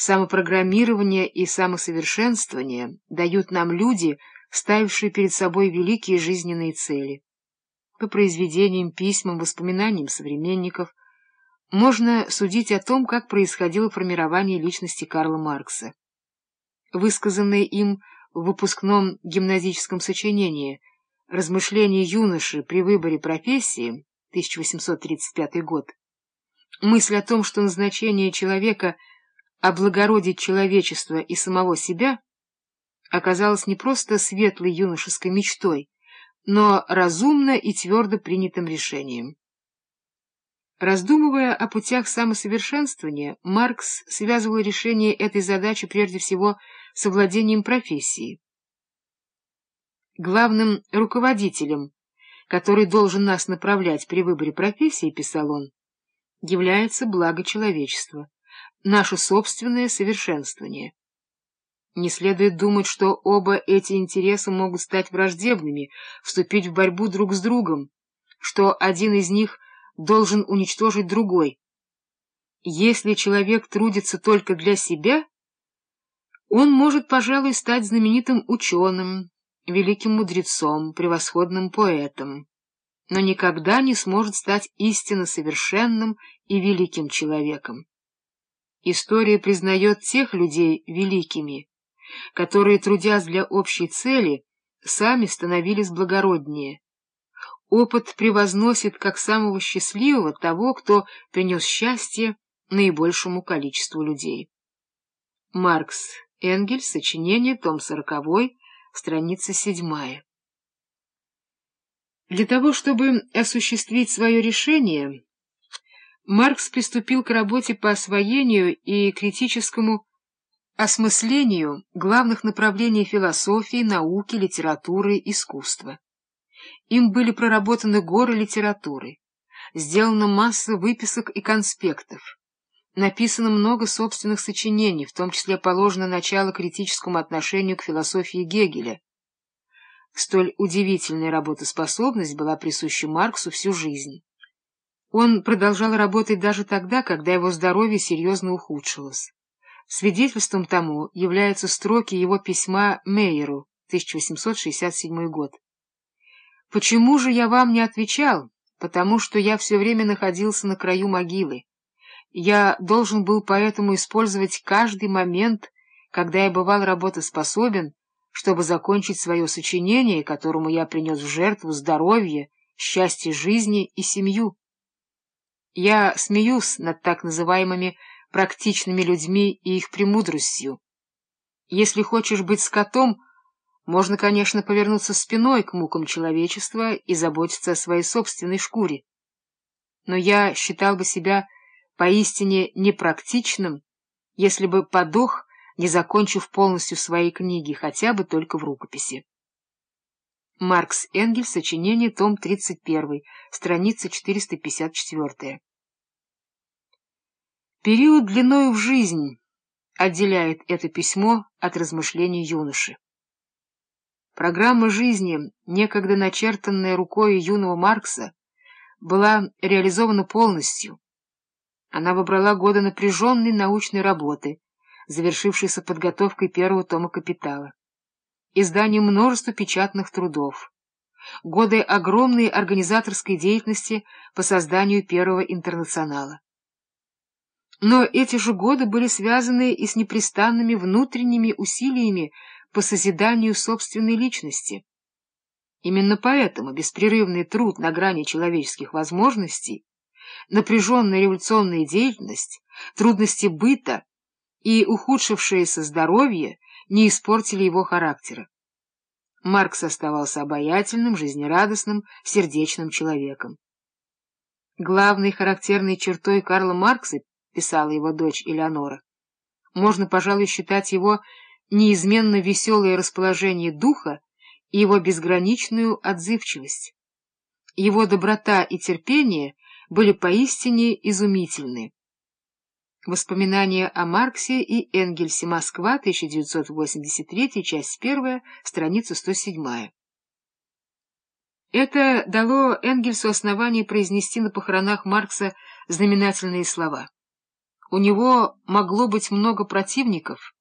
Самопрограммирование и самосовершенствование дают нам люди, ставившие перед собой великие жизненные цели. По произведениям, письмам, воспоминаниям современников можно судить о том, как происходило формирование личности Карла Маркса. Высказанные им в выпускном гимназическом сочинении «Размышления юноши при выборе профессии» 1835 год, мысль о том, что назначение человека — облагородить человечество и самого себя оказалось не просто светлой юношеской мечтой, но разумно и твердо принятым решением. Раздумывая о путях самосовершенствования, Маркс связывал решение этой задачи прежде всего с овладением профессией. Главным руководителем, который должен нас направлять при выборе профессии, писал он, является благо человечества наше собственное совершенствование. Не следует думать, что оба эти интереса могут стать враждебными, вступить в борьбу друг с другом, что один из них должен уничтожить другой. Если человек трудится только для себя, он может, пожалуй, стать знаменитым ученым, великим мудрецом, превосходным поэтом, но никогда не сможет стать истинно совершенным и великим человеком. История признает тех людей великими, которые, трудясь для общей цели, сами становились благороднее. Опыт превозносит как самого счастливого того, кто принес счастье наибольшему количеству людей. Маркс Энгельс, сочинение, том 40, страница 7. Для того, чтобы осуществить свое решение, Маркс приступил к работе по освоению и критическому осмыслению главных направлений философии, науки, литературы, искусства. Им были проработаны горы литературы, сделана масса выписок и конспектов, написано много собственных сочинений, в том числе положено начало критическому отношению к философии Гегеля. Столь удивительная работоспособность была присуща Марксу всю жизнь. Он продолжал работать даже тогда, когда его здоровье серьезно ухудшилось. Свидетельством тому являются строки его письма Мейеру, 1867 год. «Почему же я вам не отвечал? Потому что я все время находился на краю могилы. Я должен был поэтому использовать каждый момент, когда я бывал работоспособен, чтобы закончить свое сочинение, которому я принес в жертву здоровье, счастье жизни и семью». Я смеюсь над так называемыми практичными людьми и их премудростью. Если хочешь быть скотом, можно, конечно, повернуться спиной к мукам человечества и заботиться о своей собственной шкуре. Но я считал бы себя поистине непрактичным, если бы подох, не закончив полностью своей книги, хотя бы только в рукописи. Маркс Энгельс, сочинение, том 31, страница 454. Период длиною в жизнь отделяет это письмо от размышлений юноши. Программа жизни, некогда начертанная рукой юного Маркса, была реализована полностью. Она выбрала годы напряженной научной работы, завершившейся подготовкой первого тома «Капитала», изданием множества печатных трудов, годы огромной организаторской деятельности по созданию первого интернационала. Но эти же годы были связаны и с непрестанными внутренними усилиями по созиданию собственной личности. Именно поэтому беспрерывный труд на грани человеческих возможностей, напряженная революционная деятельность, трудности быта и ухудшившееся здоровье не испортили его характера. Маркс оставался обаятельным, жизнерадостным, сердечным человеком. Главной характерной чертой Карла Маркса писала его дочь Элеонора. Можно, пожалуй, считать его неизменно веселое расположение духа и его безграничную отзывчивость. Его доброта и терпение были поистине изумительны. Воспоминания о Марксе и Энгельсе. Москва, 1983, часть 1, страница 107. Это дало Энгельсу основание произнести на похоронах Маркса знаменательные слова. У него могло быть много противников,